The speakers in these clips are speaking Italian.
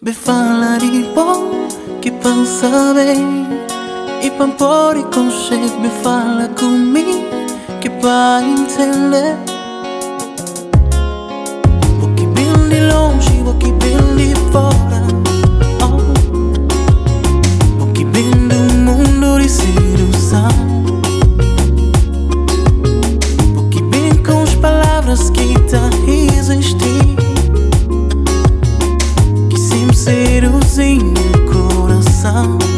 Ve falaribò che pensavei E pan pori con sé Ve fala con me Che pa intendere parceiros em coração.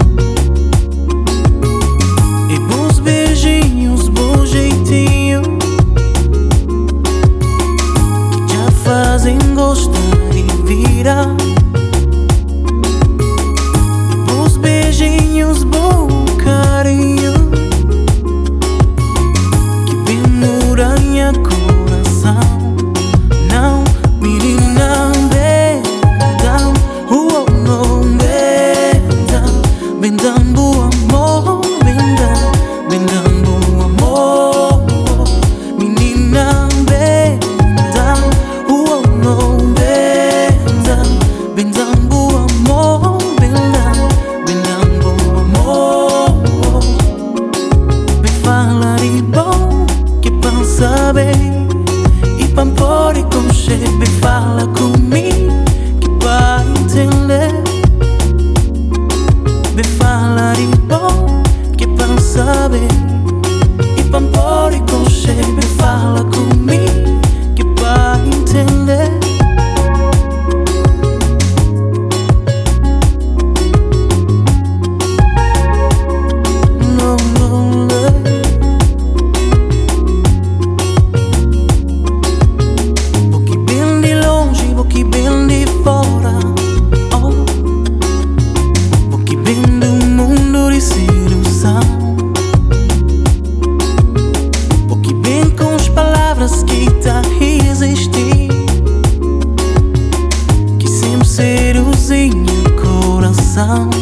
song